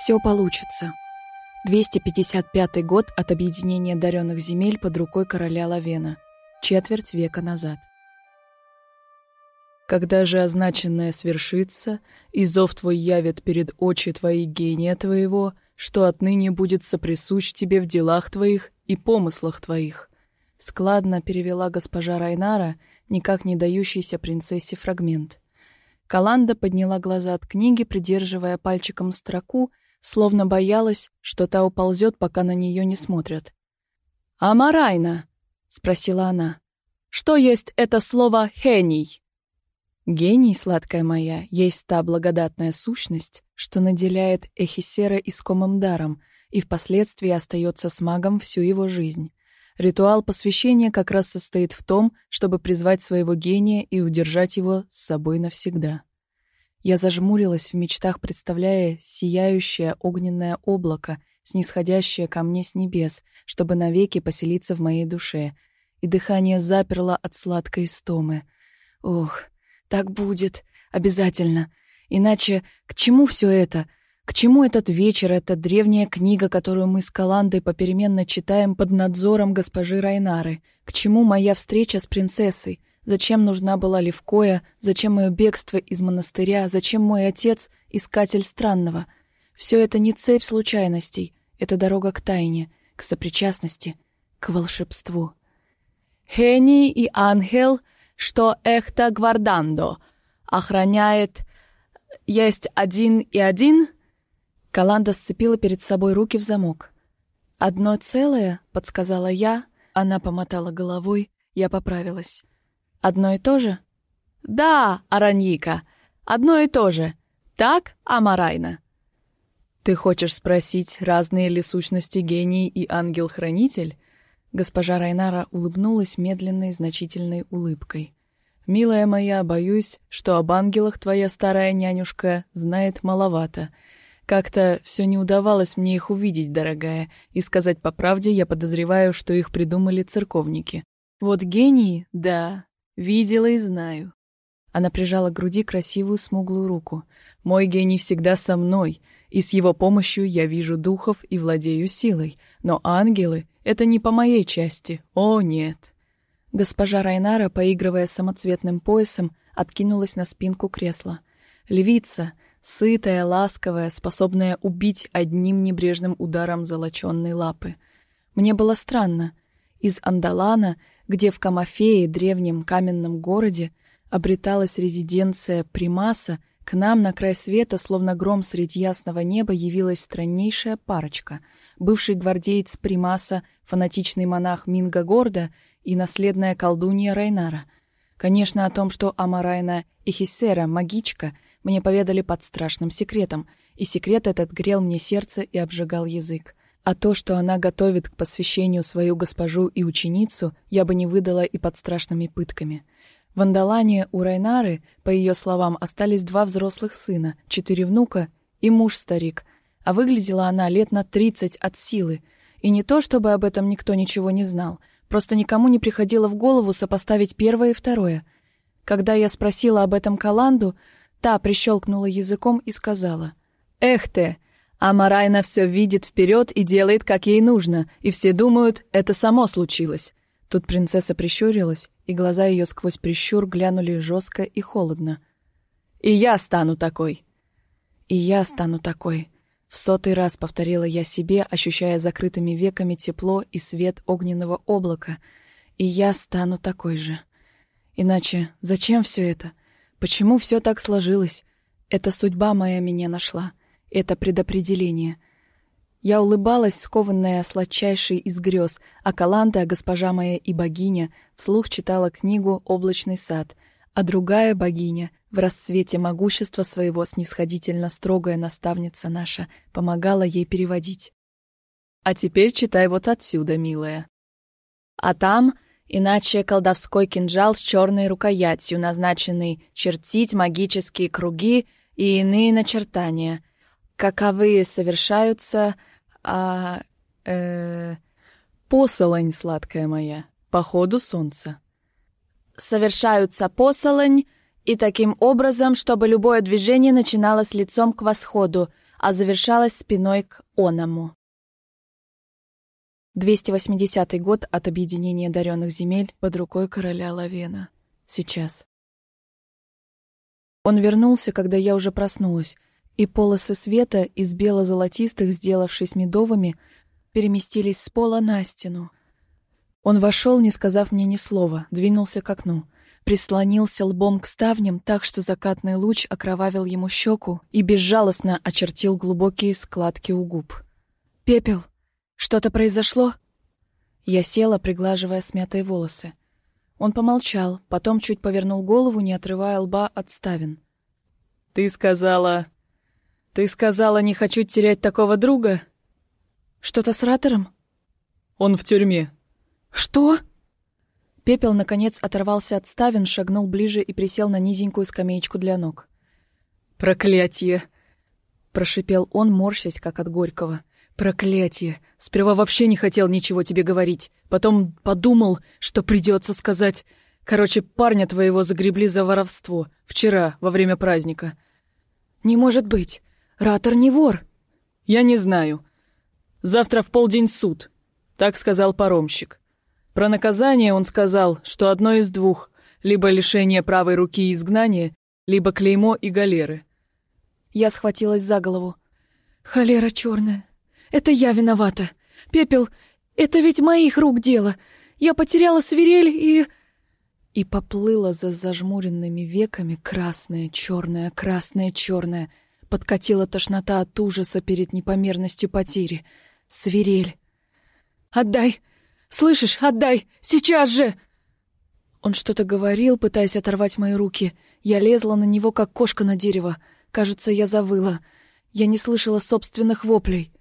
Все получится. 255 год от объединения даренных земель под рукой короля Лавена. Четверть века назад. Когда же означенное свершится, и зов твой явит перед очи твои гения твоего, что отныне будет соприсущ тебе в делах твоих и помыслах твоих. Складно перевела госпожа Райнара, никак не дающийся принцессе фрагмент. Каланда подняла глаза от книги, придерживая пальчиком строку, словно боялась, что та уползет, пока на нее не смотрят. «Амарайна!» — спросила она. «Что есть это слово «хений»?» «Гений, сладкая моя, есть та благодатная сущность, что наделяет Эхисера искомым даром и впоследствии остается с магом всю его жизнь. Ритуал посвящения как раз состоит в том, чтобы призвать своего гения и удержать его с собой навсегда. Я зажмурилась в мечтах, представляя сияющее огненное облако, снисходящее ко мне с небес, чтобы навеки поселиться в моей душе, и дыхание заперло от сладкой истомы. Ох, так будет, обязательно. Иначе к чему все это — к чему этот вечер, эта древняя книга, которую мы с Каландой попеременно читаем под надзором госпожи Райнары? К чему моя встреча с принцессой? Зачем нужна была Левкоя? Зачем мое бегство из монастыря? Зачем мой отец — искатель странного? Все это не цепь случайностей. Это дорога к тайне, к сопричастности, к волшебству. Хени и ангел, что эхта гвардандо, охраняет... Есть один и один — Каланда сцепила перед собой руки в замок. «Одно целое», — подсказала я, она помотала головой, я поправилась. «Одно и то же?» «Да, Араньика, одно и то же. Так, Амарайна?» «Ты хочешь спросить, разные ли сущности гений и ангел-хранитель?» Госпожа Райнара улыбнулась медленной, значительной улыбкой. «Милая моя, боюсь, что об ангелах твоя старая нянюшка знает маловато», как-то все не удавалось мне их увидеть, дорогая, и сказать по правде, я подозреваю, что их придумали церковники. Вот гении, да, видела и знаю. Она прижала к груди красивую смуглую руку. Мой гений всегда со мной, и с его помощью я вижу духов и владею силой. Но ангелы — это не по моей части, о нет. Госпожа Райнара, поигрывая самоцветным поясом, откинулась на спинку кресла. Львица — Сытая, ласковая, способная убить одним небрежным ударом золоченной лапы. Мне было странно. Из Андалана, где в Камафее, древнем каменном городе, обреталась резиденция Примаса, к нам на край света, словно гром среди ясного неба, явилась страннейшая парочка. Бывший гвардеец Примаса, фанатичный монах Минга Горда и наследная колдунья Райнара. Конечно, о том, что Амарайна и Хиссера — магичка — мне поведали под страшным секретом, и секрет этот грел мне сердце и обжигал язык. А то, что она готовит к посвящению свою госпожу и ученицу, я бы не выдала и под страшными пытками. В Андалане у Райнары, по ее словам, остались два взрослых сына, четыре внука и муж-старик, а выглядела она лет на тридцать от силы. И не то, чтобы об этом никто ничего не знал, просто никому не приходило в голову сопоставить первое и второе. Когда я спросила об этом Каланду, Та прищелкнула языком и сказала. «Эх ты! А Марайна все видит вперед и делает, как ей нужно, и все думают, это само случилось». Тут принцесса прищурилась, и глаза ее сквозь прищур глянули жестко и холодно. «И я стану такой!» «И я стану такой!» В сотый раз повторила я себе, ощущая закрытыми веками тепло и свет огненного облака. «И я стану такой же!» Иначе зачем все это? Почему все так сложилось? Это судьба моя меня нашла. Это предопределение. Я улыбалась, скованная сладчайшей из грез, а Каланда, госпожа моя и богиня, вслух читала книгу «Облачный сад», а другая богиня, в расцвете могущества своего снисходительно строгая наставница наша, помогала ей переводить. «А теперь читай вот отсюда, милая». А там Иначе колдовской кинжал с черной рукоятью, назначенный чертить магические круги и иные начертания. Каковые совершаются... А... Э, посолонь, сладкая моя, по ходу солнца. Совершаются посолонь, и таким образом, чтобы любое движение начиналось лицом к восходу, а завершалась спиной к Оному. 280 год от объединения даренных земель под рукой короля Лавена. Сейчас. Он вернулся, когда я уже проснулась, и полосы света из бело-золотистых, сделавшись медовыми, переместились с пола на стену. Он вошел, не сказав мне ни слова, двинулся к окну, прислонился лбом к ставням так, что закатный луч окровавил ему щеку и безжалостно очертил глубокие складки у губ. «Пепел!» «Что-то произошло?» Я села, приглаживая смятые волосы. Он помолчал, потом чуть повернул голову, не отрывая лба от ставен. «Ты сказала... Ты сказала, не хочу терять такого друга?» «Что-то с Ратором?» «Он в тюрьме». «Что?» Пепел, наконец, оторвался от ставен, шагнул ближе и присел на низенькую скамеечку для ног. «Проклятие!» — прошипел он, морщась, как от горького. Проклятие! Сперва вообще не хотел ничего тебе говорить. Потом подумал, что придется сказать. Короче, парня твоего загребли за воровство. Вчера, во время праздника. Не может быть. Ратор не вор. Я не знаю. Завтра в полдень суд. Так сказал паромщик. Про наказание он сказал, что одно из двух. Либо лишение правой руки и изгнание, либо клеймо и галеры. Я схватилась за голову. Холера черная. Это я виновата. Пепел, это ведь моих рук дело. Я потеряла свирель и...» И поплыла за зажмуренными веками красная, черная, красная, черная. Подкатила тошнота от ужаса перед непомерностью потери. Свирель. «Отдай! Слышишь, отдай! Сейчас же!» Он что-то говорил, пытаясь оторвать мои руки. Я лезла на него, как кошка на дерево. Кажется, я завыла. Я не слышала собственных воплей.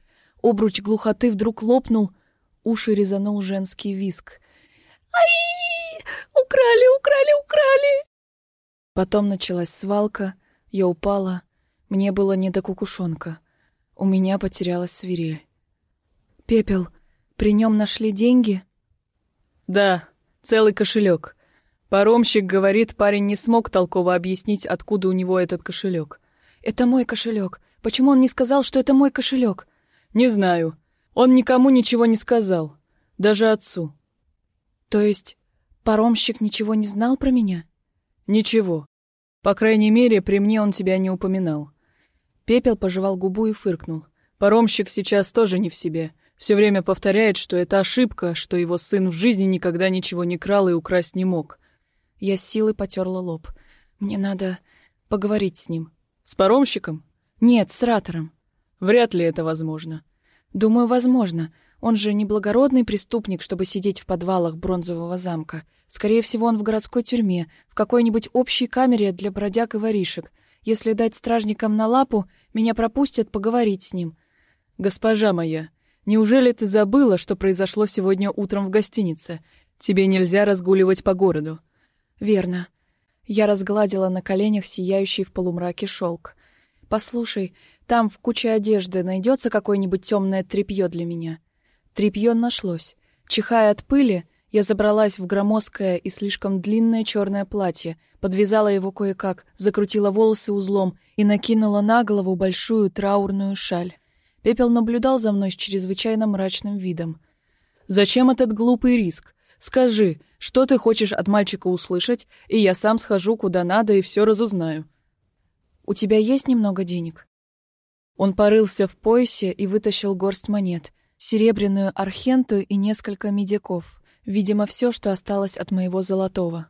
Обруч глухоты вдруг лопнул, уши резанул женский виск. «Ай! Украли, украли, украли!» Потом началась свалка, я упала, мне было не до кукушонка. У меня потерялась свирель. «Пепел, при нем нашли деньги?» «Да, целый кошелек. Паромщик говорит, парень не смог толково объяснить, откуда у него этот кошелек. «Это мой кошелек. Почему он не сказал, что это мой кошелек? «Не знаю. Он никому ничего не сказал. Даже отцу». «То есть паромщик ничего не знал про меня?» «Ничего. По крайней мере, при мне он тебя не упоминал». Пепел пожевал губу и фыркнул. «Паромщик сейчас тоже не в себе. Все время повторяет, что это ошибка, что его сын в жизни никогда ничего не крал и украсть не мог». Я с силой потерла лоб. «Мне надо поговорить с ним». «С паромщиком?» «Нет, с Ратором». Вряд ли это возможно. Думаю, возможно. Он же не благородный преступник, чтобы сидеть в подвалах бронзового замка. Скорее всего, он в городской тюрьме, в какой-нибудь общей камере для бродяг и воришек. Если дать стражникам на лапу, меня пропустят поговорить с ним. Госпожа моя, неужели ты забыла, что произошло сегодня утром в гостинице? Тебе нельзя разгуливать по городу. Верно. Я разгладила на коленях сияющий в полумраке шелк. Послушай, там в куче одежды найдется какое-нибудь темное тряпье для меня. Тряпье нашлось. Чихая от пыли, я забралась в громоздкое и слишком длинное черное платье, подвязала его кое-как, закрутила волосы узлом и накинула на голову большую траурную шаль. Пепел наблюдал за мной с чрезвычайно мрачным видом. «Зачем этот глупый риск? Скажи, что ты хочешь от мальчика услышать, и я сам схожу куда надо и все разузнаю». «У тебя есть немного денег?» Он порылся в поясе и вытащил горсть монет, серебряную архенту и несколько медиков. Видимо, все, что осталось от моего золотого.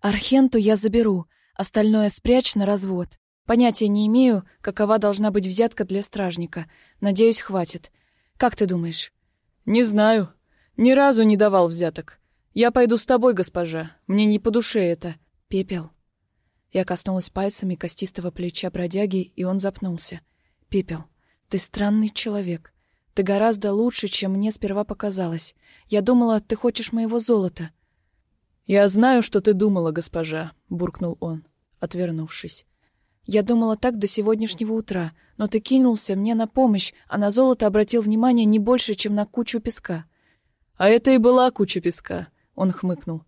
Архенту я заберу, остальное спрячь на развод. Понятия не имею, какова должна быть взятка для стражника. Надеюсь, хватит. Как ты думаешь? Не знаю. Ни разу не давал взяток. Я пойду с тобой, госпожа. Мне не по душе это. Пепел. Я коснулась пальцами костистого плеча бродяги, и он запнулся. Пепел, ты странный человек. Ты гораздо лучше, чем мне сперва показалось. Я думала, ты хочешь моего золота. Я знаю, что ты думала, госпожа, буркнул он, отвернувшись. Я думала так до сегодняшнего утра, но ты кинулся мне на помощь, а на золото обратил внимание не больше, чем на кучу песка. А это и была куча песка, он хмыкнул.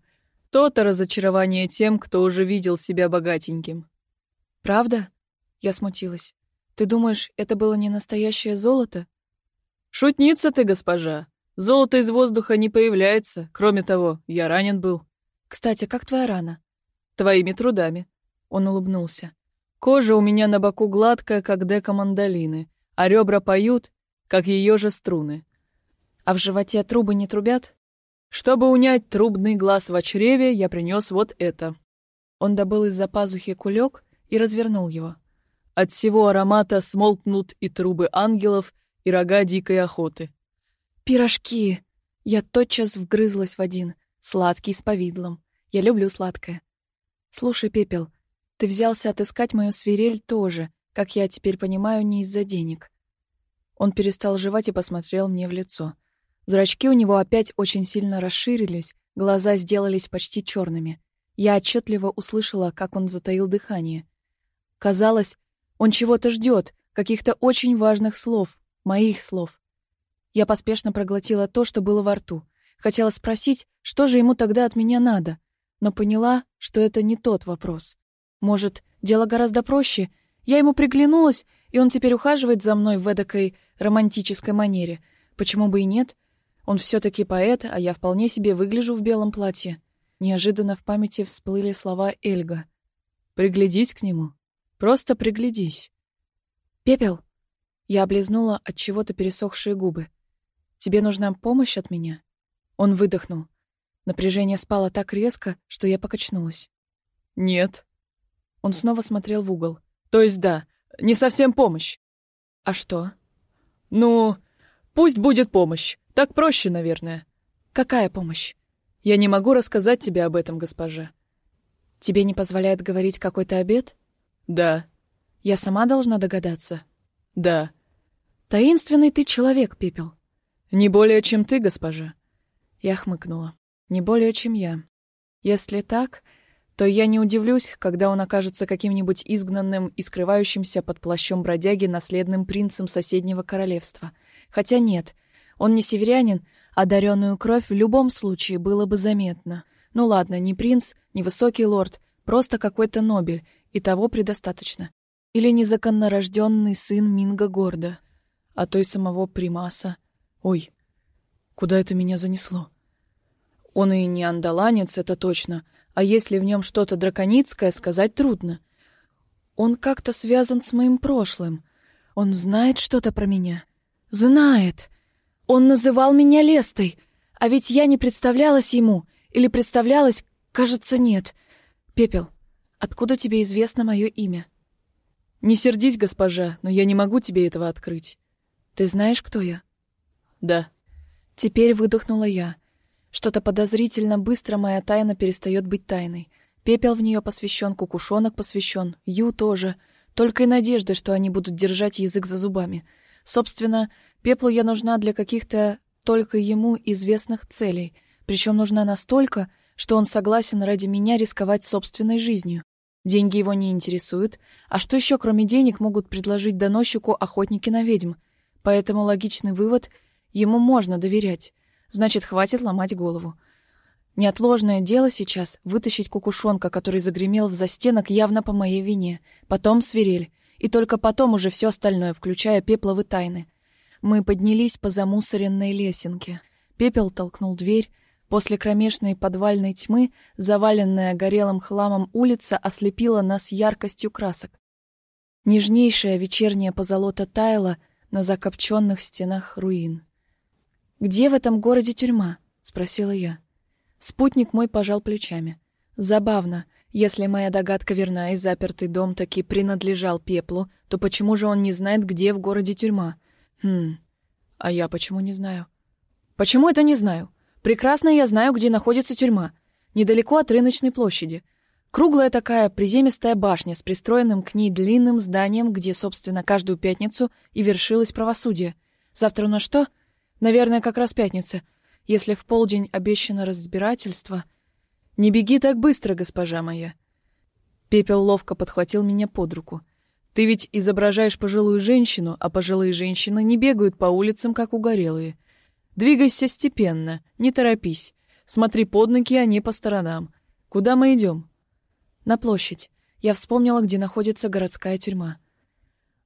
То-то разочарование тем, кто уже видел себя богатеньким. Правда? Я смутилась. Ты думаешь, это было не настоящее золото? Шутница ты, госпожа. Золото из воздуха не появляется. Кроме того, я ранен был. Кстати, как твоя рана? Твоими трудами. Он улыбнулся. Кожа у меня на боку гладкая, как дека мандолины, а ребра поют, как ее же струны. А в животе трубы не трубят? Чтобы унять трубный глаз в чреве, я принес вот это. Он добыл из-за пазухи кулек и развернул его. От всего аромата смолкнут и трубы ангелов, и рога дикой охоты. «Пирожки!» Я тотчас вгрызлась в один, сладкий с повидлом. Я люблю сладкое. «Слушай, Пепел, ты взялся отыскать мою свирель тоже, как я теперь понимаю, не из-за денег». Он перестал жевать и посмотрел мне в лицо. Зрачки у него опять очень сильно расширились, глаза сделались почти черными. Я отчетливо услышала, как он затаил дыхание. Казалось, он чего-то ждет, каких-то очень важных слов, моих слов. Я поспешно проглотила то, что было во рту. Хотела спросить, что же ему тогда от меня надо, но поняла, что это не тот вопрос. Может, дело гораздо проще. Я ему приглянулась, и он теперь ухаживает за мной в эдакой романтической манере. Почему бы и нет? Он все таки поэт, а я вполне себе выгляжу в белом платье. Неожиданно в памяти всплыли слова Эльга. «Приглядись к нему. Просто приглядись». «Пепел!» Я облизнула от чего-то пересохшие губы. «Тебе нужна помощь от меня?» Он выдохнул. Напряжение спало так резко, что я покачнулась. «Нет». Он снова смотрел в угол. «То есть да, не совсем помощь». «А что?» «Ну, пусть будет помощь. Так проще, наверное». «Какая помощь?» Я не могу рассказать тебе об этом, госпожа. Тебе не позволяет говорить какой-то обед? Да. Я сама должна догадаться? Да. Таинственный ты человек, Пепел. Не более, чем ты, госпожа. Я хмыкнула. Не более, чем я. Если так, то я не удивлюсь, когда он окажется каким-нибудь изгнанным и скрывающимся под плащом бродяги наследным принцем соседнего королевства. Хотя нет, он не северянин, Одаренную кровь в любом случае было бы заметно. Ну ладно, не принц, не высокий лорд, просто какой-то нобель, и того предостаточно. Или незаконно рожденный сын Минга Горда, а то и самого Примаса. Ой, куда это меня занесло? Он и не андаланец, это точно, а если в нем что-то драконицкое, сказать трудно. Он как-то связан с моим прошлым. Он знает что-то про меня. Знает. Он называл меня Лестой, а ведь я не представлялась ему, или представлялась, кажется, нет. Пепел, откуда тебе известно мое имя? Не сердись, госпожа, но я не могу тебе этого открыть. Ты знаешь, кто я? Да. Теперь выдохнула я. Что-то подозрительно быстро моя тайна перестает быть тайной. Пепел в нее посвящен, кукушонок посвящен, Ю тоже. Только и надежды, что они будут держать язык за зубами. Собственно, Пеплу я нужна для каких-то только ему известных целей, причем нужна настолько, что он согласен ради меня рисковать собственной жизнью. Деньги его не интересуют, а что еще кроме денег могут предложить доносчику охотники на ведьм? Поэтому логичный вывод — ему можно доверять. Значит, хватит ломать голову. Неотложное дело сейчас — вытащить кукушонка, который загремел в застенок явно по моей вине, потом свирель, и только потом уже все остальное, включая пепловы тайны — мы поднялись по замусоренной лесенке. Пепел толкнул дверь. После кромешной подвальной тьмы, заваленная горелым хламом улица ослепила нас яркостью красок. Нежнейшая вечерняя позолота таяла на закопченных стенах руин. «Где в этом городе тюрьма?» — спросила я. Спутник мой пожал плечами. Забавно, если моя догадка верна и запертый дом таки принадлежал пеплу, то почему же он не знает, где в городе тюрьма? Хм. А я почему не знаю? Почему это не знаю? Прекрасно я знаю, где находится тюрьма. Недалеко от рыночной площади. Круглая такая приземистая башня с пристроенным к ней длинным зданием, где, собственно, каждую пятницу и вершилось правосудие. Завтра на что? Наверное, как раз пятница. Если в полдень обещано разбирательство... Не беги так быстро, госпожа моя. Пепел ловко подхватил меня под руку. Ты ведь изображаешь пожилую женщину, а пожилые женщины не бегают по улицам, как угорелые. Двигайся степенно, не торопись. Смотри под ноги, а не по сторонам. Куда мы идем? На площадь. Я вспомнила, где находится городская тюрьма.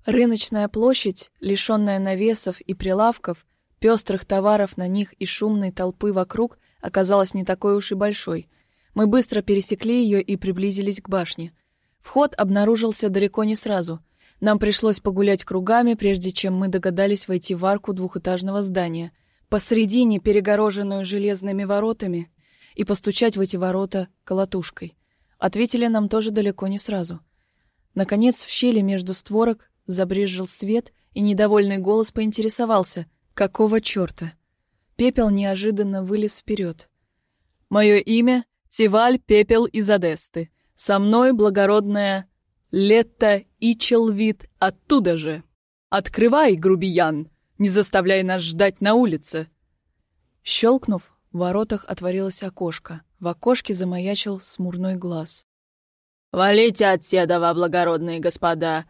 Рыночная площадь, лишенная навесов и прилавков, пестрых товаров на них и шумной толпы вокруг, оказалась не такой уж и большой. Мы быстро пересекли ее и приблизились к башне. Вход обнаружился далеко не сразу. Нам пришлось погулять кругами, прежде чем мы догадались войти в арку двухэтажного здания, посредине перегороженную железными воротами, и постучать в эти ворота колотушкой. Ответили нам тоже далеко не сразу. Наконец, в щели между створок Забрезжил свет, и недовольный голос поинтересовался, какого черта. Пепел неожиданно вылез вперед. «Мое имя — Тиваль Пепел из Одесты. Со мной благородная Летта Ичелвит оттуда же. Открывай, грубиян, не заставляй нас ждать на улице!» Щелкнув, в воротах отворилось окошко. В окошке замаячил смурной глаз. «Валите от седова, благородные господа!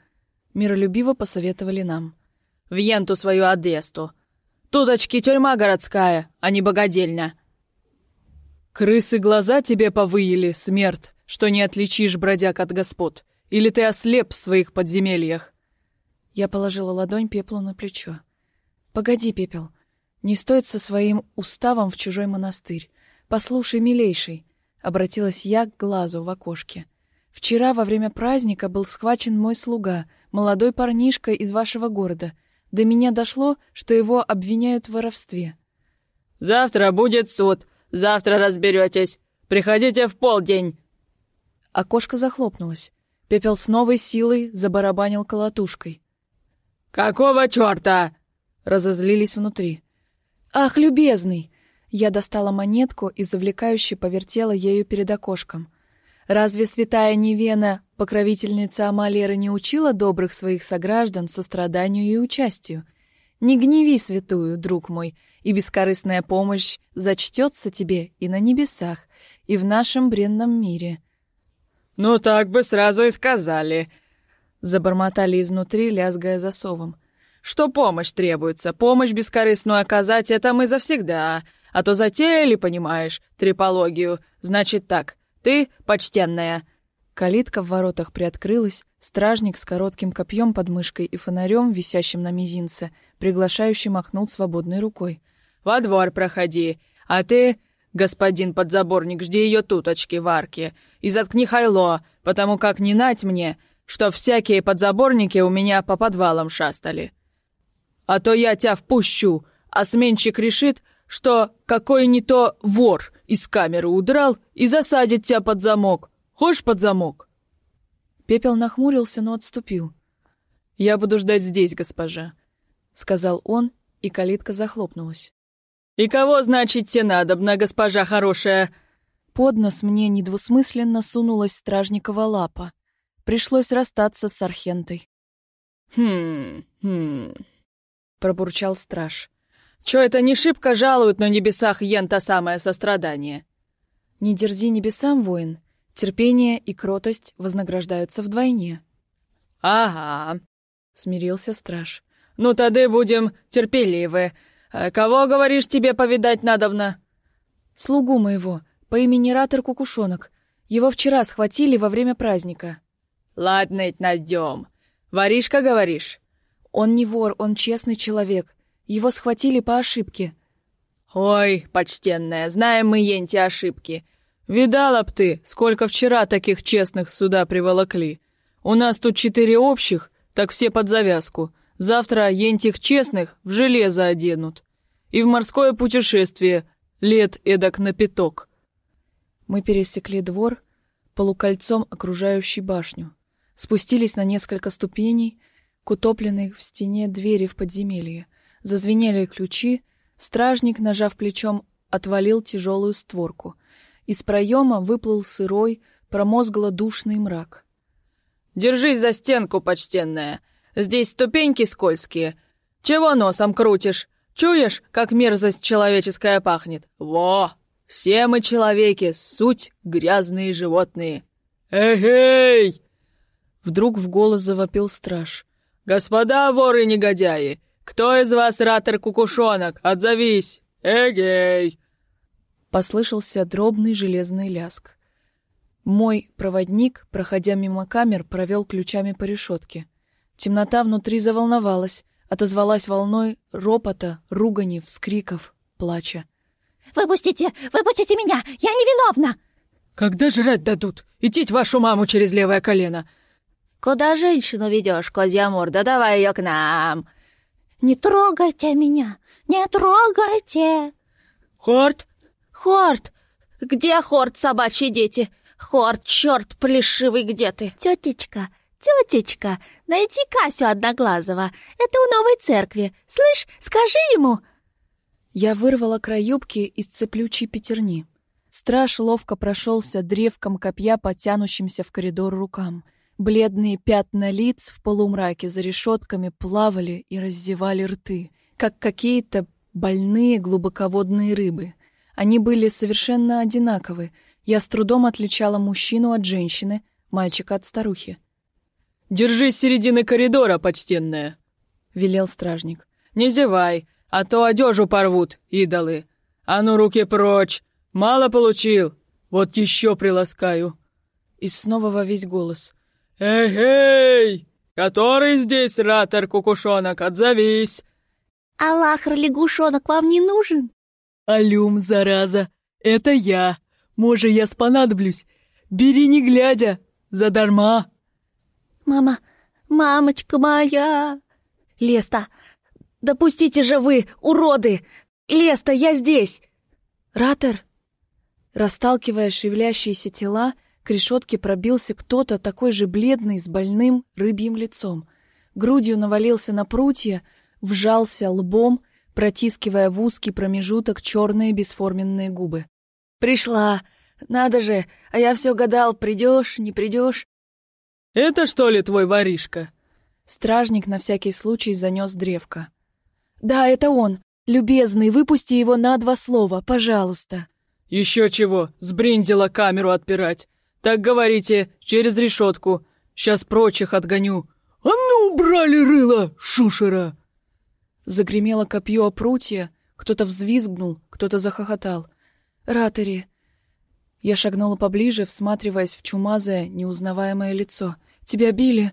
Миролюбиво посоветовали нам. «В Енту свою Одесту. Туточки тюрьма городская, а не богадельня». «Крысы глаза тебе повыели, смерть, что не отличишь бродяг от господ. Или ты ослеп в своих подземельях?» Я положила ладонь пеплу на плечо. «Погоди, пепел, не стоит со своим уставом в чужой монастырь. Послушай, милейший», — обратилась я к глазу в окошке. «Вчера во время праздника был схвачен мой слуга — молодой парнишка из вашего города. До меня дошло, что его обвиняют в воровстве». «Завтра будет суд. Завтра разберетесь. Приходите в полдень». Окошко захлопнулось. Пепел с новой силой забарабанил колотушкой. «Какого черта?» — разозлились внутри. «Ах, любезный!» Я достала монетку и завлекающе повертела ею перед окошком. Разве святая Невена, покровительница Амалеры, не учила добрых своих сограждан состраданию и участию? Не гневи святую, друг мой, и бескорыстная помощь зачтется тебе и на небесах, и в нашем бренном мире. «Ну так бы сразу и сказали», — забормотали изнутри, лязгая засовом. «Что помощь требуется, помощь бескорыстную оказать — это мы завсегда, а то затеяли, понимаешь, трипологию, значит так — ты, почтенная!» Калитка в воротах приоткрылась, стражник с коротким копьем под мышкой и фонарем, висящим на мизинце, приглашающий махнул свободной рукой. «Во двор проходи, а ты, господин подзаборник, жди ее туточки в арке, и заткни хайло, потому как не нать мне, что всякие подзаборники у меня по подвалам шастали. А то я тебя впущу, а сменщик решит, что какой не то вор из камеры удрал и засадит тебя под замок. Хочешь под замок?» Пепел нахмурился, но отступил. «Я буду ждать здесь, госпожа», — сказал он, и калитка захлопнулась. «И кого, значит, тебе надобна, госпожа хорошая?» Под нос мне недвусмысленно сунулась стражникова лапа. Пришлось расстаться с Архентой. «Хм, хм...» — пробурчал страж. Чё это не шибко жалуют на небесах ента самое сострадание? Не дерзи небесам, воин. Терпение и кротость вознаграждаются вдвойне. Ага, смирился страж. Ну тогда будем терпеливы. А кого, говоришь, тебе повидать надобно? Слугу моего, по имени Ратор Кукушонок. Его вчера схватили во время праздника. Ладно, найдем. Воришка, говоришь? Он не вор, он честный человек. Его схватили по ошибке». «Ой, почтенная, знаем мы енти ошибки. Видала б ты, сколько вчера таких честных сюда приволокли. У нас тут четыре общих, так все под завязку. Завтра ентих честных в железо оденут. И в морское путешествие лет эдак на пяток». Мы пересекли двор, полукольцом окружающий башню. Спустились на несколько ступеней к утопленной в стене двери в подземелье. Зазвенели ключи, стражник, нажав плечом, отвалил тяжелую створку. Из проема выплыл сырой, промозгло-душный мрак. «Держись за стенку, почтенная! Здесь ступеньки скользкие. Чего носом крутишь? Чуешь, как мерзость человеческая пахнет? Во! Все мы человеки, суть грязные животные!» «Эгей!» Вдруг в голос завопил страж. «Господа воры-негодяи! «Кто из вас ратор кукушонок? Отзовись! Эгей!» Послышался дробный железный ляск. Мой проводник, проходя мимо камер, провел ключами по решетке. Темнота внутри заволновалась, отозвалась волной ропота, ругани, вскриков, плача. «Выпустите! Выпустите меня! Я невиновна!» «Когда жрать дадут? Идите вашу маму через левое колено!» «Куда женщину ведешь, козья морда? Давай ее к нам!» «Не трогайте меня! Не трогайте!» «Хорт!» «Хорт! Где Хорт, собачьи дети? Хорт, черт плешивый, где ты?» «Тетечка, тетечка, найди Касю Одноглазого. Это у новой церкви. Слышь, скажи ему...» Я вырвала край юбки из цеплючей пятерни. Страж ловко прошелся древком копья по тянущимся в коридор рукам. Бледные пятна лиц в полумраке за решетками плавали и раздевали рты, как какие-то больные глубоководные рыбы. Они были совершенно одинаковы. Я с трудом отличала мужчину от женщины, мальчика от старухи. «Держись середины коридора, почтенная!» — велел стражник. «Не зевай, а то одежу порвут, идолы! А ну, руки прочь! Мало получил! Вот еще приласкаю!» И снова во весь голос. «Эй-эй! Который здесь ратор-кукушонок? Отзовись!» «Аллахр-лягушонок вам не нужен?» «Алюм, зараза! Это я! Може, я спонадоблюсь! Бери не глядя! Задарма!» «Мама! Мамочка моя!» «Леста! Допустите же вы, уроды! Леста, я здесь!» «Ратор!» Расталкивая шевелящиеся тела, к решетке пробился кто-то такой же бледный, с больным рыбьим лицом. Грудью навалился на прутья, вжался лбом, протискивая в узкий промежуток черные бесформенные губы. «Пришла! Надо же! А я все гадал, придешь, не придешь!» «Это что ли твой воришка?» Стражник на всякий случай занес древко. «Да, это он! Любезный, выпусти его на два слова, пожалуйста!» «Еще чего! Сбриндила камеру отпирать! Так говорите, через решетку. Сейчас прочих отгоню. А ну, убрали рыло, шушера!» Загремело копье о прутья, кто-то взвизгнул, кто-то захохотал. «Ратори!» Я шагнула поближе, всматриваясь в чумазое, неузнаваемое лицо. «Тебя били?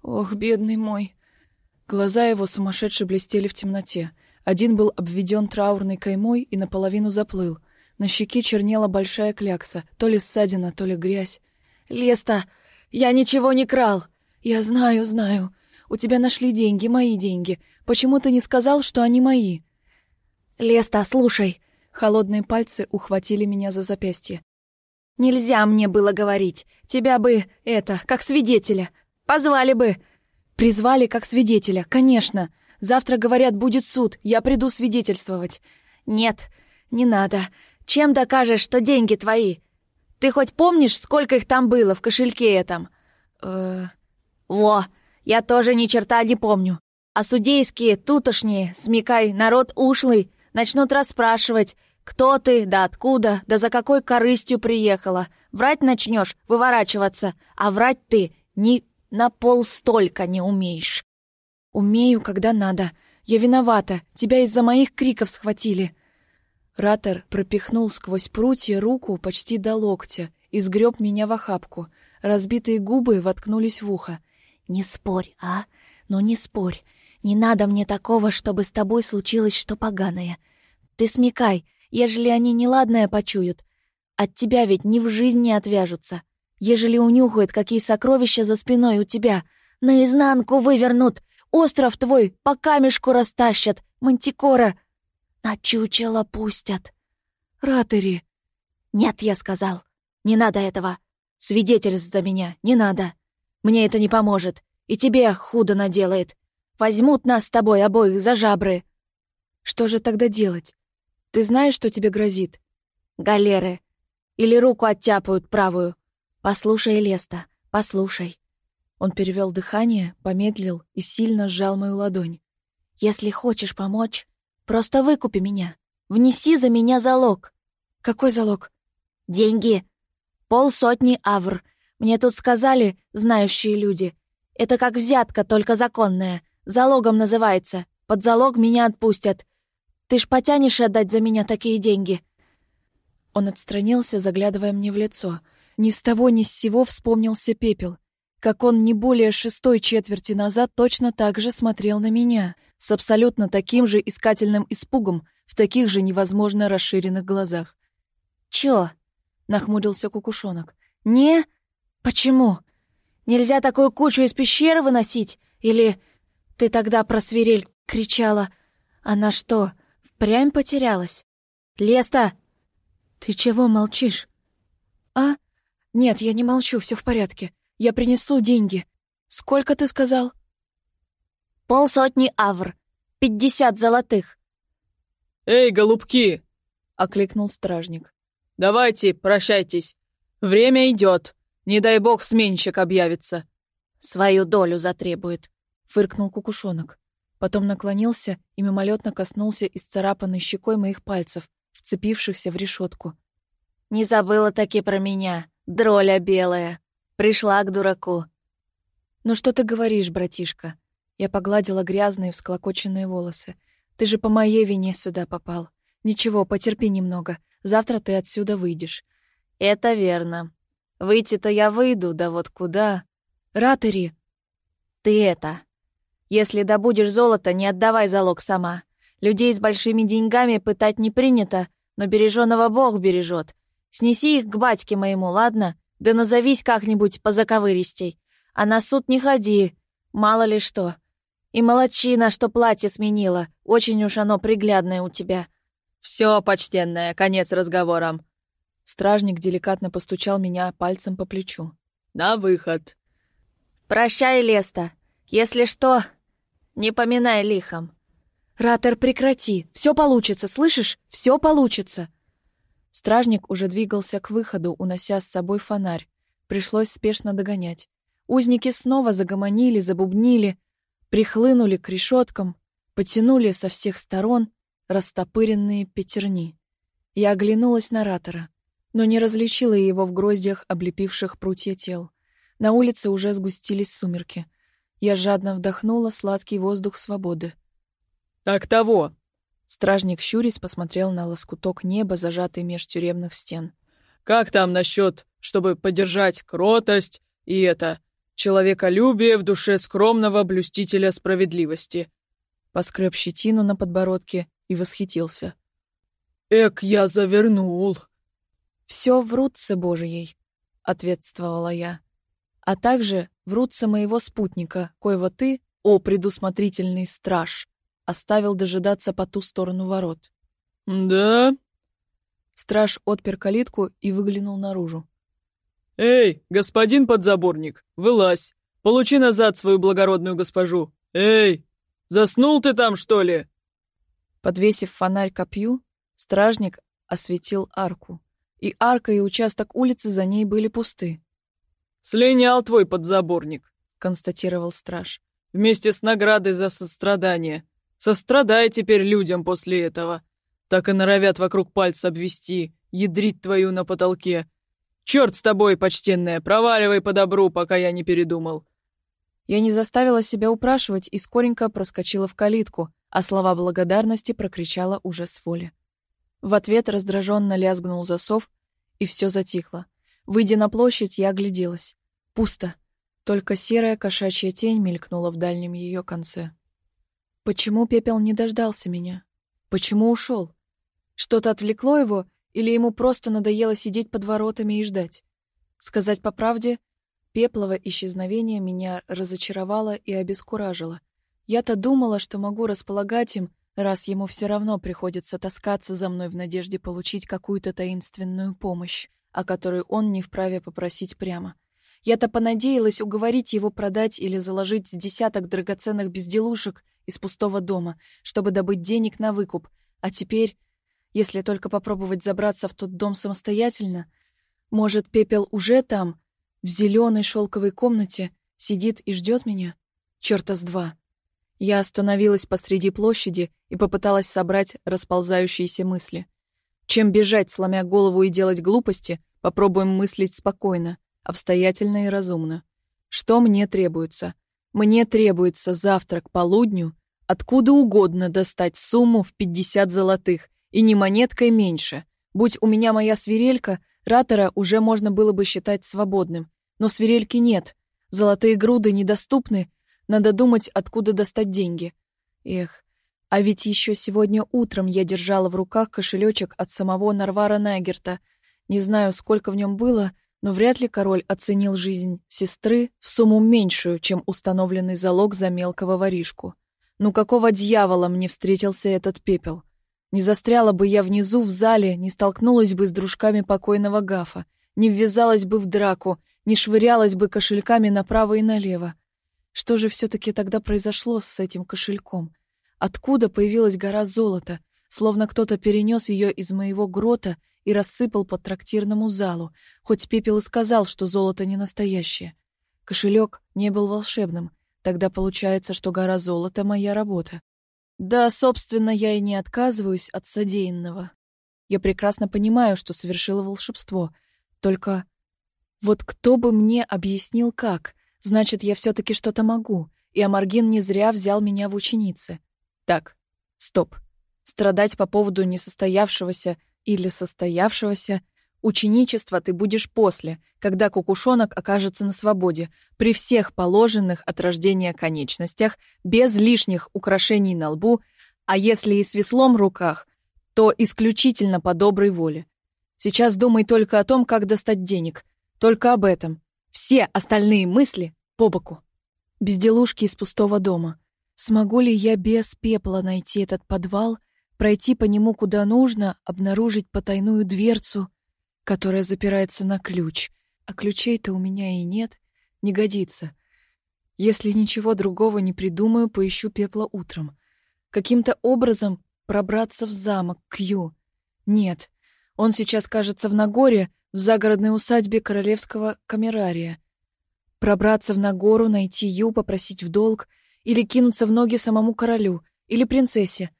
Ох, бедный мой!» Глаза его сумасшедше блестели в темноте. Один был обведен траурной каймой и наполовину заплыл. На щеке чернела большая клякса, то ли ссадина, то ли грязь. «Леста! Я ничего не крал!» «Я знаю, знаю. У тебя нашли деньги, мои деньги. Почему ты не сказал, что они мои?» «Леста, слушай!» Холодные пальцы ухватили меня за запястье. «Нельзя мне было говорить. Тебя бы, это, как свидетеля. Позвали бы!» «Призвали как свидетеля, конечно. Завтра, говорят, будет суд. Я приду свидетельствовать». «Нет, не надо. Чем докажешь, что деньги твои? Ты хоть помнишь, сколько их там было в кошельке этом? Э, во, я тоже ни черта не помню. А судейские, тутошние, смекай, народ ушлый, начнут расспрашивать, кто ты, да откуда, да за какой корыстью приехала. Врать начнешь, выворачиваться, а врать ты ни на пол столько не умеешь. Умею, когда надо. Я виновата, тебя из-за моих криков схватили. Ратор пропихнул сквозь прутья руку почти до локтя и сгреб меня в охапку. Разбитые губы воткнулись в ухо. «Не спорь, а? Ну не спорь. Не надо мне такого, чтобы с тобой случилось что поганое. Ты смекай, ежели они неладное почуют. От тебя ведь ни в жизнь не отвяжутся. Ежели унюхают, какие сокровища за спиной у тебя, наизнанку вывернут, остров твой по камешку растащат, мантикора на чучело пустят. Ратери. Нет, я сказал. Не надо этого. Свидетельств за меня не надо. Мне это не поможет. И тебе худо наделает. Возьмут нас с тобой обоих за жабры. Что же тогда делать? Ты знаешь, что тебе грозит? Галеры. Или руку оттяпают правую. Послушай, Леста, послушай. Он перевел дыхание, помедлил и сильно сжал мою ладонь. Если хочешь помочь, Просто выкупи меня. Внеси за меня залог». «Какой залог?» «Деньги. Полсотни авр. Мне тут сказали, знающие люди. Это как взятка, только законная. Залогом называется. Под залог меня отпустят. Ты ж потянешь отдать за меня такие деньги?» Он отстранился, заглядывая мне в лицо. Ни с того ни с сего вспомнился пепел. Как он не более шестой четверти назад точно так же смотрел на меня, с абсолютно таким же искательным испугом в таких же невозможно расширенных глазах. «Чё?» — нахмурился кукушонок. «Не? Почему? Нельзя такую кучу из пещеры выносить? Или ты тогда про свирель кричала? Она что, впрямь потерялась? Леста!» «Ты чего молчишь?» «А? Нет, я не молчу, все в порядке. Я принесу деньги. Сколько ты сказал?» «Полсотни авр. Пятьдесят золотых». «Эй, голубки!» — окликнул стражник. «Давайте, прощайтесь. Время идет. Не дай бог сменщик объявится». «Свою долю затребует», — фыркнул кукушонок. Потом наклонился и мимолетно коснулся исцарапанной щекой моих пальцев, вцепившихся в решетку. «Не забыла таки про меня, дроля белая. Пришла к дураку». «Ну что ты говоришь, братишка?» Я погладила грязные всклокоченные волосы. «Ты же по моей вине сюда попал. Ничего, потерпи немного. Завтра ты отсюда выйдешь». «Это верно. Выйти-то я выйду, да вот куда?» «Ратери!» «Ты это. Если добудешь золото, не отдавай залог сама. Людей с большими деньгами пытать не принято, но береженого Бог бережет. Снеси их к батьке моему, ладно? Да назовись как-нибудь по заковыристей. А на суд не ходи, мало ли что. И молодчина, что платье сменила. Очень уж оно приглядное у тебя. Все, почтенная, конец разговорам. Стражник деликатно постучал меня пальцем по плечу. На выход. Прощай, Леста. Если что, не поминай лихом. Ратер, прекрати. Все получится, слышишь? Все получится. Стражник уже двигался к выходу, унося с собой фонарь. Пришлось спешно догонять. Узники снова загомонили, забубнили, прихлынули к решеткам, потянули со всех сторон растопыренные пятерни. Я оглянулась на Ратора, но не различила его в гроздьях, облепивших прутья тел. На улице уже сгустились сумерки. Я жадно вдохнула сладкий воздух свободы. «Так того!» Стражник щурясь посмотрел на лоскуток неба, зажатый меж тюремных стен. «Как там насчет, чтобы поддержать кротость и это, человеколюбие в душе скромного блюстителя справедливости?» Поскреб щетину на подбородке и восхитился. «Эк, я завернул!» «Все в рутце Божией», — ответствовала я. «А также в рутце моего спутника, коего ты, о предусмотрительный страж, оставил дожидаться по ту сторону ворот. «Да?» Страж отпер калитку и выглянул наружу. «Эй, господин подзаборник, вылазь! Получи назад свою благородную госпожу! Эй, заснул ты там, что ли?» Подвесив фонарь копью, стражник осветил арку. И арка, и участок улицы за ней были пусты. «Слинял твой подзаборник», — констатировал страж. «Вместе с наградой за сострадание. Сострадай теперь людям после этого. Так и норовят вокруг пальца обвести, ядрить твою на потолке. Черт с тобой, почтенная, проваливай по добру, пока я не передумал. Я не заставила себя упрашивать и скоренько проскочила в калитку, а слова благодарности прокричала уже с воли. В ответ раздраженно лязгнул засов, и все затихло. Выйдя на площадь, я огляделась. Пусто. Только серая кошачья тень мелькнула в дальнем ее конце. Почему Пепел не дождался меня? Почему ушел? Что-то отвлекло его, или ему просто надоело сидеть под воротами и ждать? Сказать по правде, Пеплово исчезновение меня разочаровало и обескуражило. Я-то думала, что могу располагать им, раз ему все равно приходится таскаться за мной в надежде получить какую-то таинственную помощь, о которой он не вправе попросить прямо. Я-то понадеялась уговорить его продать или заложить с десяток драгоценных безделушек из пустого дома, чтобы добыть денег на выкуп. А теперь, если только попробовать забраться в тот дом самостоятельно, может, пепел уже там, в зеленой шелковой комнате, сидит и ждет меня? Черта с два. Я остановилась посреди площади и попыталась собрать расползающиеся мысли. Чем бежать, сломя голову и делать глупости, попробуем мыслить спокойно обстоятельно и разумно. Что мне требуется? Мне требуется завтра к полудню откуда угодно достать сумму в 50 золотых, и не монеткой меньше. Будь у меня моя свирелька, Ратора уже можно было бы считать свободным. Но свирельки нет. Золотые груды недоступны, надо думать, откуда достать деньги. Эх, а ведь еще сегодня утром я держала в руках кошелечек от самого Нарвара Нагерта. Не знаю, сколько в нем было, но вряд ли король оценил жизнь сестры в сумму меньшую, чем установленный залог за мелкого воришку. Ну какого дьявола мне встретился этот пепел? Не застряла бы я внизу в зале, не столкнулась бы с дружками покойного Гафа, не ввязалась бы в драку, не швырялась бы кошельками направо и налево. Что же все-таки тогда произошло с этим кошельком? Откуда появилась гора золота, словно кто-то перенес ее из моего грота и рассыпал по трактирному залу, хоть Пепел и сказал, что золото не настоящее. Кошелек не был волшебным, тогда получается, что гора золота — моя работа. Да, собственно, я и не отказываюсь от содеянного. Я прекрасно понимаю, что совершила волшебство, только вот кто бы мне объяснил, как? Значит, я все-таки что-то могу, и Амаргин не зря взял меня в ученицы. Так, стоп. Страдать по поводу несостоявшегося или состоявшегося ученичества ты будешь после, когда кукушонок окажется на свободе, при всех положенных от рождения конечностях, без лишних украшений на лбу, а если и с веслом в руках, то исключительно по доброй воле. Сейчас думай только о том, как достать денег. Только об этом. Все остальные мысли по боку. Безделушки из пустого дома. Смогу ли я без пепла найти этот подвал, пройти по нему куда нужно, обнаружить потайную дверцу, которая запирается на ключ, а ключей-то у меня и нет, не годится. Если ничего другого не придумаю, поищу пепла утром. Каким-то образом пробраться в замок Кью. Нет, он сейчас, кажется, в Нагоре, в загородной усадьбе королевского камерария. Пробраться в Нагору, найти Ю, попросить в долг — или кинуться в ноги самому королю, или принцессе.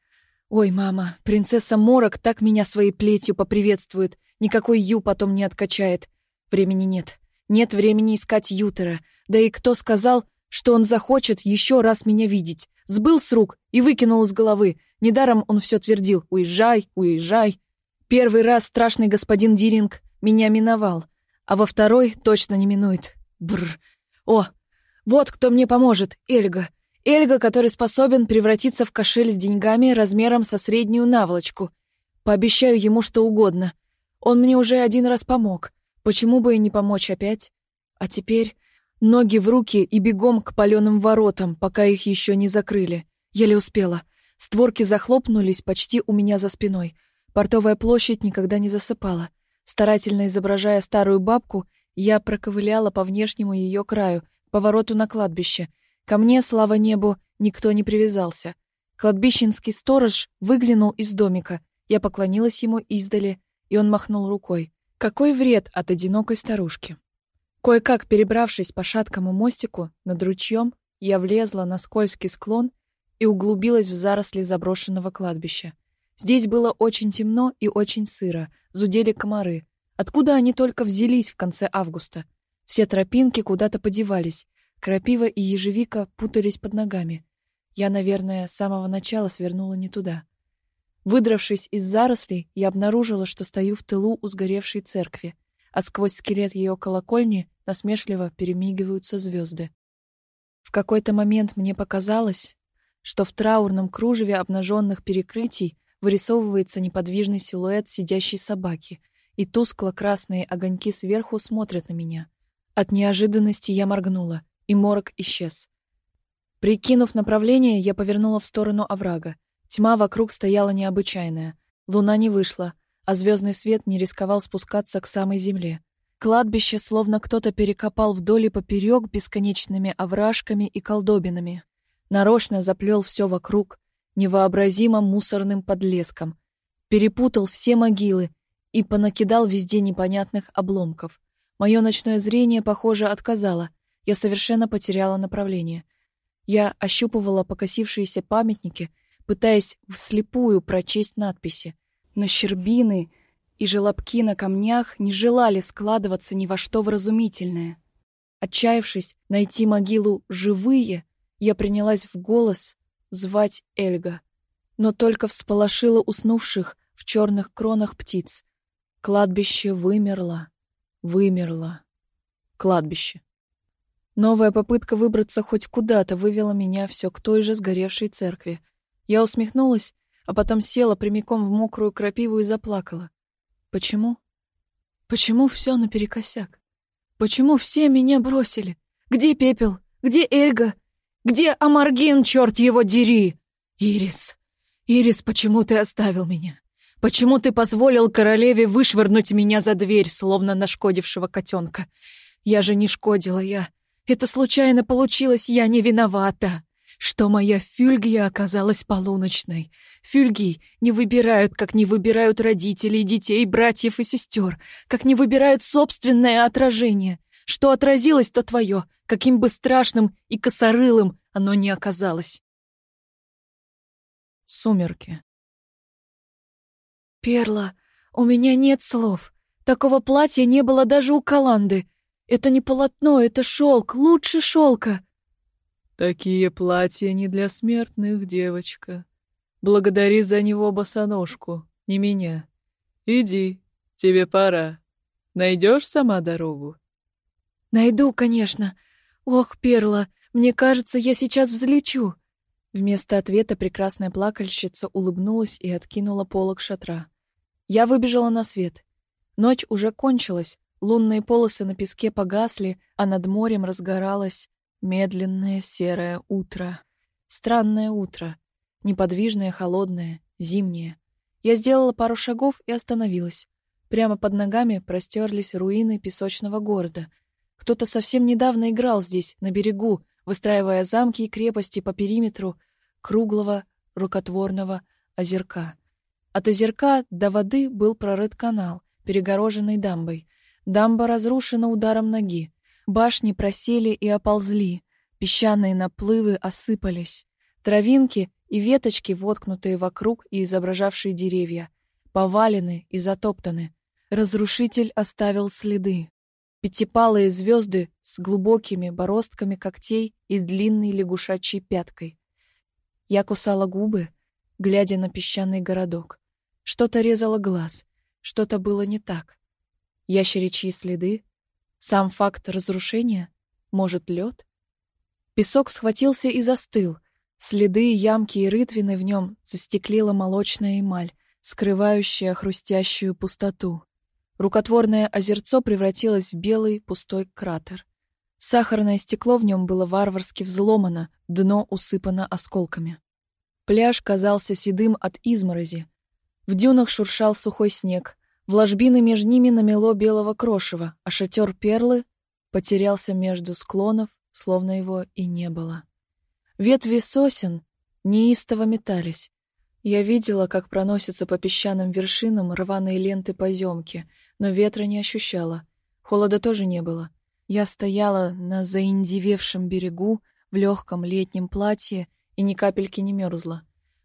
Ой, мама, принцесса Морок так меня своей плетью поприветствует, никакой Ю потом не откачает. Времени нет. Нет времени искать Ютера. Да и кто сказал, что он захочет еще раз меня видеть? Сбыл с рук и выкинул из головы. Недаром он все твердил «Уезжай, уезжай». Первый раз страшный господин Диринг меня миновал, а во второй точно не минует. Бррр. О, вот кто мне поможет, Эльга. Эльга, который способен превратиться в кошель с деньгами размером со среднюю наволочку. Пообещаю ему что угодно. Он мне уже один раз помог. Почему бы и не помочь опять? А теперь ноги в руки и бегом к паленым воротам, пока их еще не закрыли. Еле успела. Створки захлопнулись почти у меня за спиной. Портовая площадь никогда не засыпала. Старательно изображая старую бабку, я проковыляла по внешнему ее краю, повороту на кладбище — Ко мне, слава небу, никто не привязался. Кладбищенский сторож выглянул из домика. Я поклонилась ему издали, и он махнул рукой. Какой вред от одинокой старушки? Кое-как перебравшись по шаткому мостику над ручьем, я влезла на скользкий склон и углубилась в заросли заброшенного кладбища. Здесь было очень темно и очень сыро, зудели комары. Откуда они только взялись в конце августа? Все тропинки куда-то подевались, Крапива и ежевика путались под ногами. Я, наверное, с самого начала свернула не туда. Выдравшись из зарослей, я обнаружила, что стою в тылу у сгоревшей церкви, а сквозь скелет ее колокольни насмешливо перемигиваются звезды. В какой-то момент мне показалось, что в траурном кружеве обнаженных перекрытий вырисовывается неподвижный силуэт сидящей собаки, и тускло-красные огоньки сверху смотрят на меня. От неожиданности я моргнула и морок исчез. Прикинув направление, я повернула в сторону оврага. Тьма вокруг стояла необычайная. Луна не вышла, а звездный свет не рисковал спускаться к самой земле. Кладбище словно кто-то перекопал вдоль и поперек бесконечными овражками и колдобинами. Нарочно заплел все вокруг, невообразимо мусорным подлеском. Перепутал все могилы и понакидал везде непонятных обломков. Мое ночное зрение, похоже, отказало. Я совершенно потеряла направление. Я ощупывала покосившиеся памятники, пытаясь вслепую прочесть надписи. Но щербины и желобки на камнях не желали складываться ни во что вразумительное. Отчаявшись найти могилу живые, я принялась в голос звать Эльга, но только всполошила уснувших в черных кронах птиц. Кладбище вымерло, вымерло. Кладбище. Новая попытка выбраться хоть куда-то вывела меня все к той же сгоревшей церкви. Я усмехнулась, а потом села прямиком в мокрую крапиву и заплакала. Почему? Почему все наперекосяк? Почему все меня бросили? Где Пепел? Где Эльга? Где Амаргин, черт его дери? Ирис, Ирис, почему ты оставил меня? Почему ты позволил королеве вышвырнуть меня за дверь, словно нашкодившего котенка? Я же не шкодила, я... Это случайно получилось, я не виновата. Что моя фюльгия оказалась полуночной. Фюльги не выбирают, как не выбирают родителей, детей, братьев и сестер, как не выбирают собственное отражение. Что отразилось, то твое, каким бы страшным и косорылым оно ни оказалось. Сумерки. «Перла, у меня нет слов. Такого платья не было даже у Каланды. Это не полотно, это шелк, лучше шелка». «Такие платья не для смертных, девочка. Благодари за него босоножку, не меня. Иди, тебе пора. Найдешь сама дорогу?» «Найду, конечно. Ох, Перла, мне кажется, я сейчас взлечу». Вместо ответа прекрасная плакальщица улыбнулась и откинула полог шатра. Я выбежала на свет. Ночь уже кончилась, лунные полосы на песке погасли, а над морем разгоралось медленное серое утро. Странное утро. Неподвижное, холодное, зимнее. Я сделала пару шагов и остановилась. Прямо под ногами простерлись руины песочного города. Кто-то совсем недавно играл здесь, на берегу, выстраивая замки и крепости по периметру круглого рукотворного озерка. От озерка до воды был прорыт канал, перегороженный дамбой. Дамба разрушена ударом ноги. Башни просели и оползли. Песчаные наплывы осыпались. Травинки и веточки, воткнутые вокруг и изображавшие деревья, повалены и затоптаны. Разрушитель оставил следы. Пятипалые звезды с глубокими бороздками когтей и длинной лягушачьей пяткой. Я кусала губы, глядя на песчаный городок. Что-то резало глаз, что-то было не так. Ящеричьи следы? Сам факт разрушения? Может, лед? Песок схватился и застыл. Следы, ямки и рытвины в нем застеклила молочная эмаль, скрывающая хрустящую пустоту. Рукотворное озерцо превратилось в белый пустой кратер. Сахарное стекло в нем было варварски взломано, дно усыпано осколками. Пляж казался седым от изморози, в дюнах шуршал сухой снег, в ложбины между ними намело белого крошева, а шатер перлы потерялся между склонов, словно его и не было. Ветви сосен неистово метались. Я видела, как проносятся по песчаным вершинам рваные ленты поземки, но ветра не ощущала. Холода тоже не было. Я стояла на заиндевевшем берегу в легком летнем платье и ни капельки не мерзла.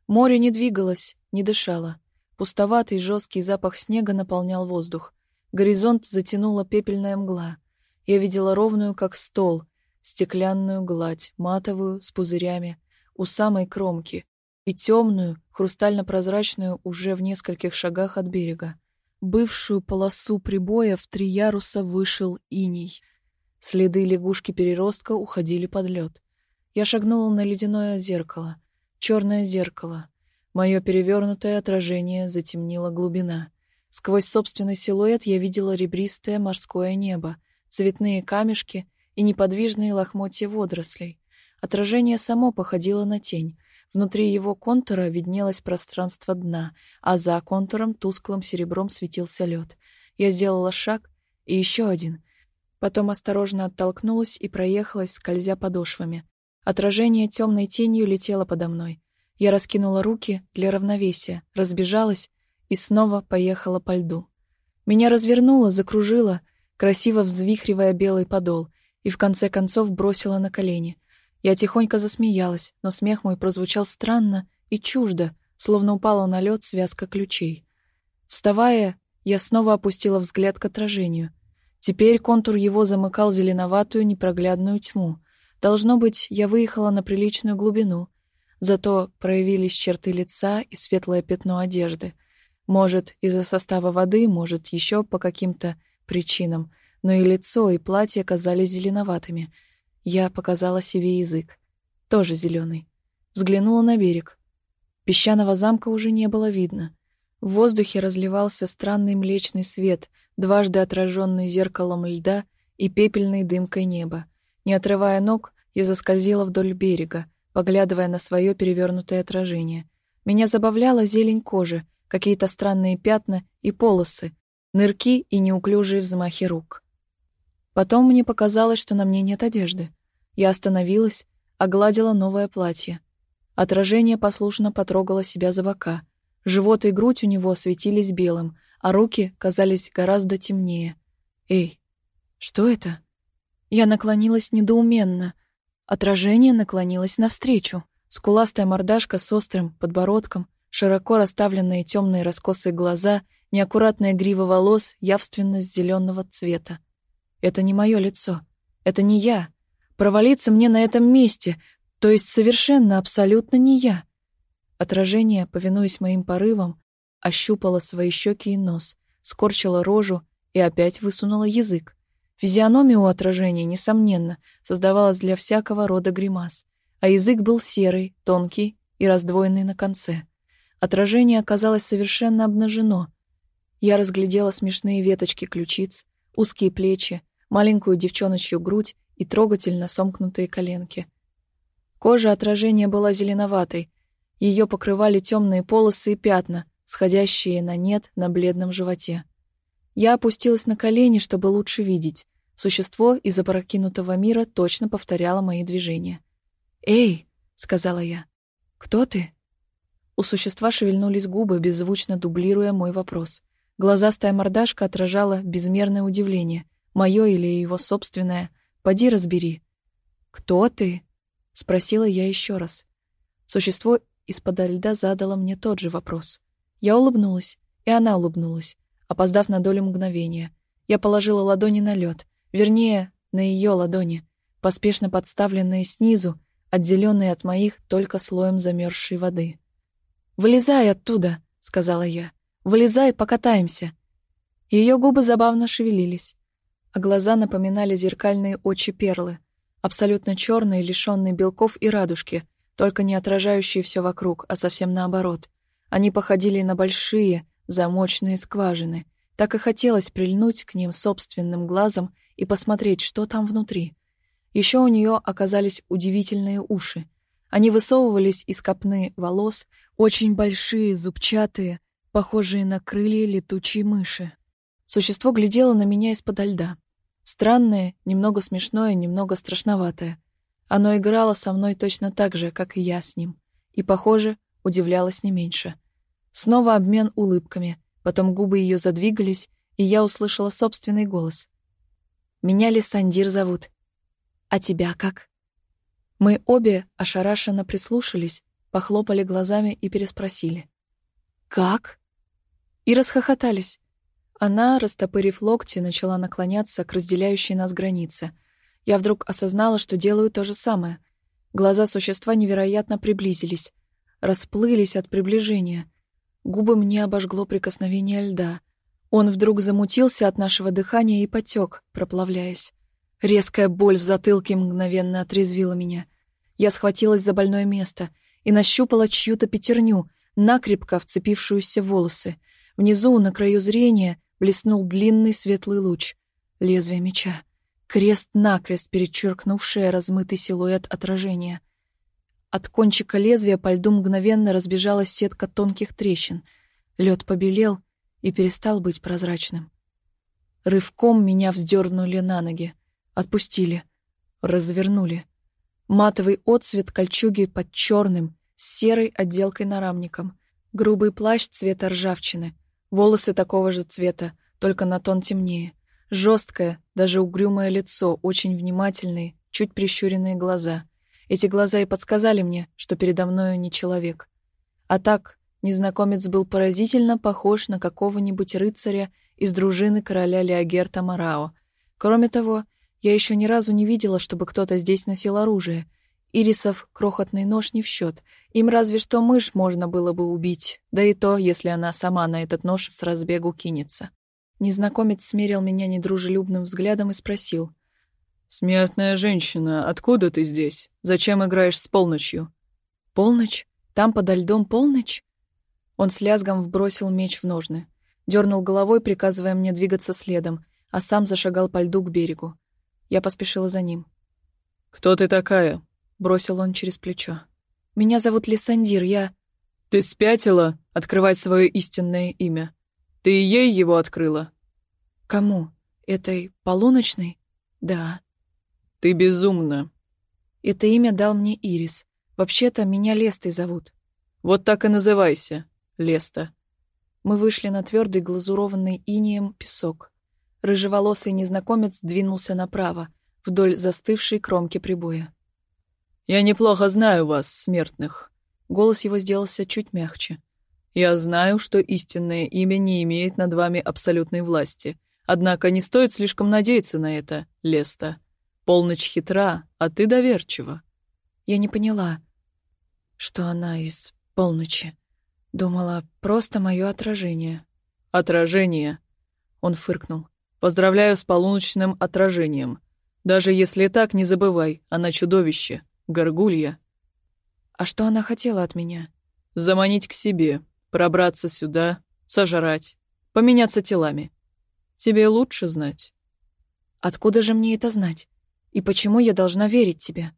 Море не двигалось, не дышало. Пустоватый жесткий запах снега наполнял воздух. Горизонт затянула пепельная мгла. Я видела ровную, как стол, стеклянную гладь, матовую, с пузырями, у самой кромки, и темную, хрустально-прозрачную уже в нескольких шагах от берега. Бывшую полосу прибоя в три яруса вышел иней. Следы лягушки-переростка уходили под лед. Я шагнула на ледяное зеркало. Черное зеркало. Мое перевернутое отражение затемнила глубина. Сквозь собственный силуэт я видела ребристое морское небо, цветные камешки и неподвижные лохмотья водорослей. Отражение само походило на тень. Внутри его контура виднелось пространство дна, а за контуром тусклым серебром светился лед. Я сделала шаг и еще один. Потом осторожно оттолкнулась и проехалась, скользя подошвами. Отражение темной тенью летело подо мной. Я раскинула руки для равновесия, разбежалась и снова поехала по льду. Меня развернуло, закружило, красиво взвихривая белый подол, и в конце концов бросила на колени. Я тихонько засмеялась, но смех мой прозвучал странно и чуждо, словно упала на лед связка ключей. Вставая, я снова опустила взгляд к отражению. Теперь контур его замыкал зеленоватую непроглядную тьму. Должно быть, я выехала на приличную глубину — Зато проявились черты лица и светлое пятно одежды. Может, из-за состава воды, может, еще по каким-то причинам, но и лицо, и платье казались зеленоватыми. Я показала себе язык. Тоже зеленый. Взглянула на берег. Песчаного замка уже не было видно. В воздухе разливался странный млечный свет, дважды отраженный зеркалом льда и пепельной дымкой неба. Не отрывая ног, я заскользила вдоль берега, поглядывая на свое перевернутое отражение. Меня забавляла зелень кожи, какие-то странные пятна и полосы, нырки и неуклюжие взмахи рук. Потом мне показалось, что на мне нет одежды. Я остановилась, огладила новое платье. Отражение послушно потрогало себя за бока. Живот и грудь у него светились белым, а руки казались гораздо темнее. «Эй, что это?» Я наклонилась недоуменно. Отражение наклонилось навстречу. Скуластая мордашка с острым подбородком, широко расставленные темные раскосые глаза, неаккуратная грива волос явственность зеленого цвета. Это не мое лицо. Это не я. Провалиться мне на этом месте, то есть совершенно, абсолютно не я. Отражение, повинуясь моим порывам, ощупало свои щеки и нос, скорчило рожу и опять высунуло язык. Физиономия у отражения, несомненно, создавалась для всякого рода гримас, а язык был серый, тонкий и раздвоенный на конце. Отражение оказалось совершенно обнажено. Я разглядела смешные веточки ключиц, узкие плечи, маленькую девчоночью грудь и трогательно сомкнутые коленки. Кожа отражения была зеленоватой, ее покрывали темные полосы и пятна, сходящие на нет на бледном животе. Я опустилась на колени, чтобы лучше видеть. Существо из опрокинутого мира точно повторяло мои движения. «Эй!» — сказала я. «Кто ты?» У существа шевельнулись губы, беззвучно дублируя мой вопрос. Глазастая мордашка отражала безмерное удивление. Мое или его собственное. Поди разбери. «Кто ты?» — спросила я еще раз. Существо из-под льда задало мне тот же вопрос. Я улыбнулась, и она улыбнулась, опоздав на долю мгновения. Я положила ладони на лед, вернее, на ее ладони, поспешно подставленные снизу, отделенные от моих только слоем замерзшей воды. «Вылезай оттуда!» — сказала я. «Вылезай, покатаемся!» Ее губы забавно шевелились, а глаза напоминали зеркальные очи перлы, абсолютно черные, лишенные белков и радужки, только не отражающие все вокруг, а совсем наоборот. Они походили на большие, замочные скважины. Так и хотелось прильнуть к ним собственным глазом и посмотреть, что там внутри. Еще у нее оказались удивительные уши. Они высовывались из копны волос, очень большие, зубчатые, похожие на крылья летучей мыши. Существо глядело на меня из-под льда. Странное, немного смешное, немного страшноватое. Оно играло со мной точно так же, как и я с ним. И, похоже, удивлялось не меньше. Снова обмен улыбками, потом губы ее задвигались, и я услышала собственный голос. «Меня Лиссандир зовут. А тебя как?» Мы обе ошарашенно прислушались, похлопали глазами и переспросили. «Как?» И расхохотались. Она, растопырив локти, начала наклоняться к разделяющей нас границе. Я вдруг осознала, что делаю то же самое. Глаза существа невероятно приблизились, расплылись от приближения. Губы мне обожгло прикосновение льда. Он вдруг замутился от нашего дыхания и потек, проплавляясь. Резкая боль в затылке мгновенно отрезвила меня. Я схватилась за больное место и нащупала чью-то пятерню, накрепко вцепившуюся в волосы. Внизу, на краю зрения, блеснул длинный светлый луч. Лезвие меча. Крест-накрест перечеркнувшее размытый силуэт отражения. От кончика лезвия по льду мгновенно разбежалась сетка тонких трещин. Лед побелел и перестал быть прозрачным. Рывком меня вздернули на ноги. Отпустили. Развернули. Матовый отсвет кольчуги под черным, с серой отделкой нарамником. Грубый плащ цвета ржавчины. Волосы такого же цвета, только на тон темнее. Жесткое, даже угрюмое лицо, очень внимательные, чуть прищуренные глаза. Эти глаза и подсказали мне, что передо мною не человек. А так, незнакомец был поразительно похож на какого-нибудь рыцаря из дружины короля Леогерта Марао. Кроме того, я еще ни разу не видела, чтобы кто-то здесь носил оружие — Ирисов крохотный нож не в счет. Им разве что мышь можно было бы убить, да и то, если она сама на этот нож с разбегу кинется. Незнакомец смерил меня недружелюбным взглядом и спросил. «Смертная женщина, откуда ты здесь? Зачем играешь с полночью?» «Полночь? Там подо льдом полночь?» Он с лязгом вбросил меч в ножны, дернул головой, приказывая мне двигаться следом, а сам зашагал по льду к берегу. Я поспешила за ним. «Кто ты такая?» — бросил он через плечо. «Меня зовут Лисандир, я...» «Ты спятила открывать свое истинное имя? Ты и ей его открыла?» «Кому? Этой полуночной?» «Да». «Ты безумна». «Это имя дал мне Ирис. Вообще-то меня Лестой зовут». «Вот так и называйся, Леста». Мы вышли на твердый глазурованный инеем песок. Рыжеволосый незнакомец двинулся направо, вдоль застывшей кромки прибоя. «Я неплохо знаю вас, смертных». Голос его сделался чуть мягче. «Я знаю, что истинное имя не имеет над вами абсолютной власти. Однако не стоит слишком надеяться на это, Леста. Полночь хитра, а ты доверчива». Я не поняла, что она из полночи. Думала, просто мое отражение. «Отражение?» Он фыркнул. «Поздравляю с полуночным отражением. Даже если так, не забывай, она чудовище, горгулья». «А что она хотела от меня?» «Заманить к себе, пробраться сюда, сожрать, поменяться телами. Тебе лучше знать». «Откуда же мне это знать? И почему я должна верить тебе?»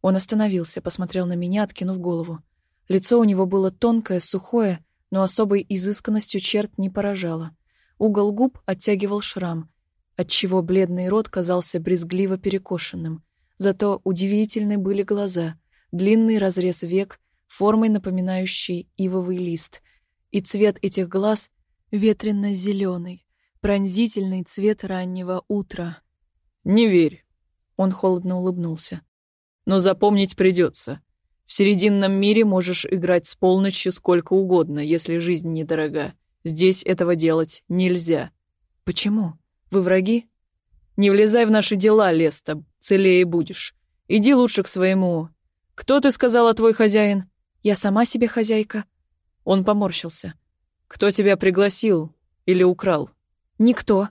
Он остановился, посмотрел на меня, откинув голову. Лицо у него было тонкое, сухое, но особой изысканностью черт не поражало. Угол губ оттягивал шрам, отчего бледный рот казался брезгливо перекошенным. Зато удивительны были глаза, длинный разрез век, формой напоминающий ивовый лист. И цвет этих глаз — ветрено-зеленый, пронзительный цвет раннего утра. «Не верь», — он холодно улыбнулся. «Но запомнить придется. В серединном мире можешь играть с полночью сколько угодно, если жизнь недорога. Здесь этого делать нельзя. Почему? Вы враги? Не влезай в наши дела, Леста, целее будешь. Иди лучше к своему... Кто ты сказала, твой хозяин? Я сама себе хозяйка. Он поморщился. Кто тебя пригласил или украл? Никто.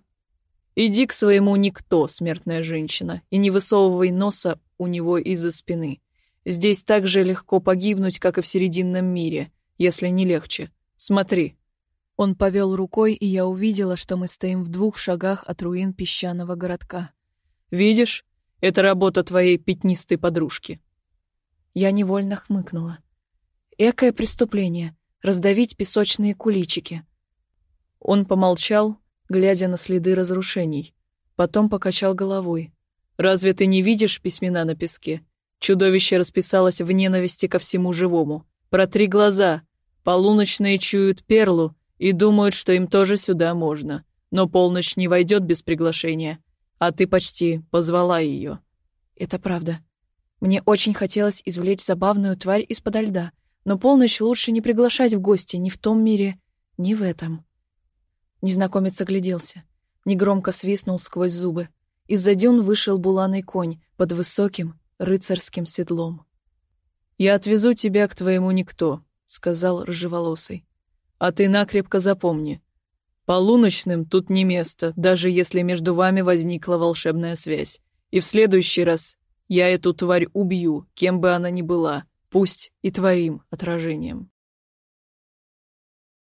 Иди к своему никто, смертная женщина, и не высовывай носа у него из-за спины. Здесь так же легко погибнуть, как и в Серединном мире, если не легче. Смотри». Он повел рукой, и я увидела, что мы стоим в двух шагах от руин песчаного городка. «Видишь? Это работа твоей пятнистой подружки». Я невольно хмыкнула. Экое преступление — раздавить песочные куличики. Он помолчал, глядя на следы разрушений. Потом покачал головой. «Разве ты не видишь письмена на песке? Чудовище расписалось в ненависти ко всему живому. Протри глаза. Полуночные чуют перлу и думают, что им тоже сюда можно. Но полночь не войдет без приглашения. А ты почти позвала ее. Это правда. Мне очень хотелось извлечь забавную тварь из-под льда, но полночь лучше не приглашать в гости ни в том мире, ни в этом. Незнакомец огляделся. Негромко свистнул сквозь зубы. Из-за дюн вышел буланый конь под высоким, рыцарским седлом. «Я отвезу тебя к твоему никто», — сказал рыжеволосый. «А ты накрепко запомни. Полуночным тут не место, даже если между вами возникла волшебная связь. И в следующий раз я эту тварь убью, кем бы она ни была, пусть и твоим отражением».